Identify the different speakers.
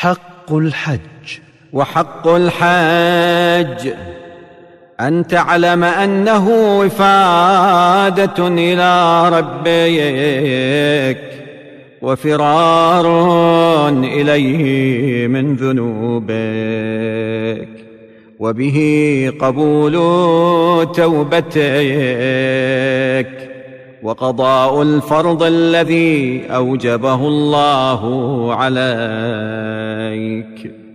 Speaker 1: حق الحج.
Speaker 2: وحق الحج أن تعلم أنه وفاده إلى ربك وفرار إليه من ذنوبك وبه قبول توبتك وقضاء الفرض الذي أوجبه الله عليك. Cute